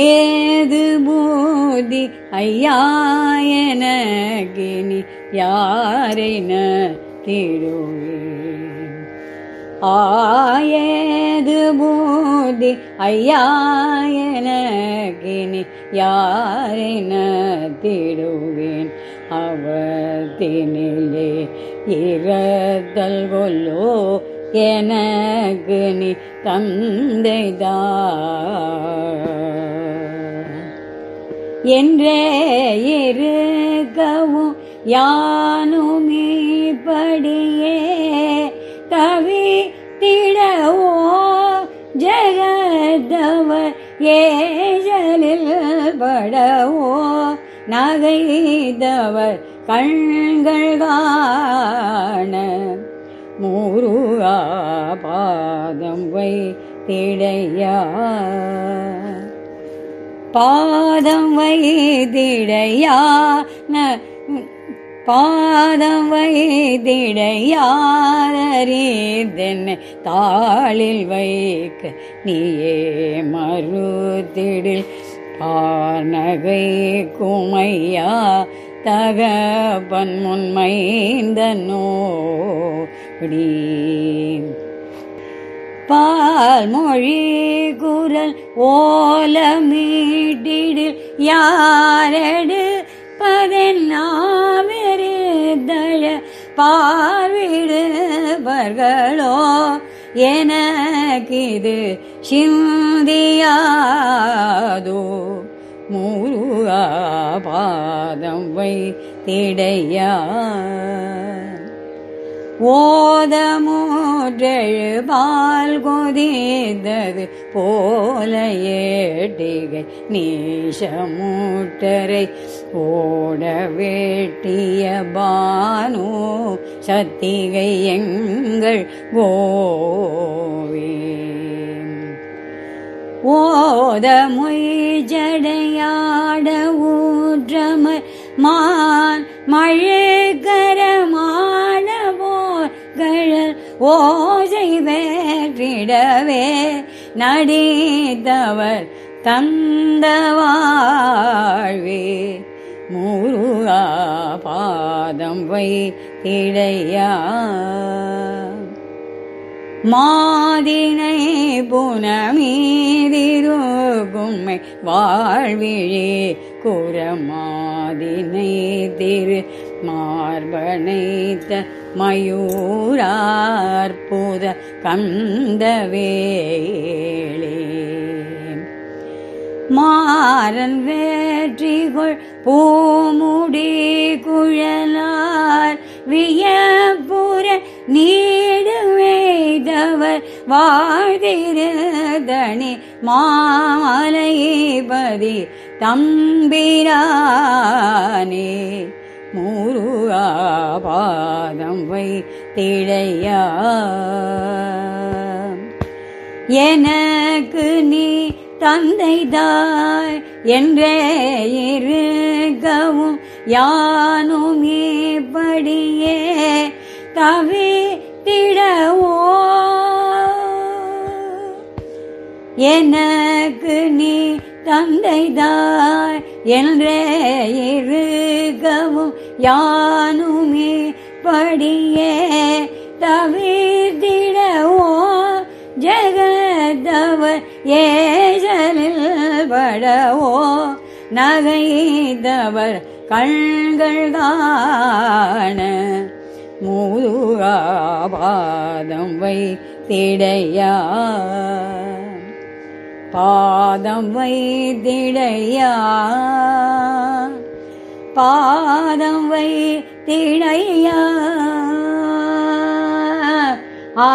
ஏது பூதி ஐயாயனகினி எனகினி யாரென திடுவேன் ஆயேது பூதி ஐயா எனகினி யாரென திடுவேன் அவத்தினிலே இறதல் கொல்லோ எனக்கு நீ தந்தைதான் என்றே இருக்கவும் யானுமே படியே தவி திடவோ ஜகதவ ஏஜலில் படவோ நகைதவர் கண்கள் காண மூருகா பாதம் வை திடையா பாதம் வைதிடையா பாதம் வைதிடையாரீதென்னை தாளில் வைக்க நீயே மறுதிடில் பானகை குமையா? தகபன் முன்மைந்த நோடி பால் மொழி குரல் ஓலமீட்டிடில் யாரடு பதென்னாவிருதழ பார்விடுபர்களோ எனக்கிது சிந்தியாதோ? முருகா பாதம் வை திடையா ஓதமோற்றெழுபால் கொதித்தது போல ஏட்டிகை நீஷமூட்டரை ஓட வேட்டிய பானு சத்திகை எங்கள் கோவே ஓத மொய்ஜடையாட ஊற்றமர் மான் மழைகரமான ஓசை வேற்றிடவே நடித்தவர் தந்த வாழ்வே. முருகா பாதம் வை திடையா மாதினை உண்மை வாழ்விழே குரமாதினை திரு மார்பனைத்த மயூரார்புத கந்தவேளே மாறன் வேற்றிகொள் பூமுடி குழலார் வியப்புற நீ அவர் வாழ்திருதணி மாமலைபதி தம்பிரானே. மூருபாதம் வை திளையா எனக்கு நீ தந்தைதாய் என்றே இருக்கவும் யானும் இப்படியே தவித்திடவோ. எனக்கு நீ தந்தைதாய் என்றே இருகவும் யானுமே படியே தவிர்த்திடவோ ஜெகதவர் ஏசலில் படவோ நகைதவர் கண்கள் தான மூதுராபாதம் பாதம் வை திடையா பாதம் வை பாதம் வை ஆ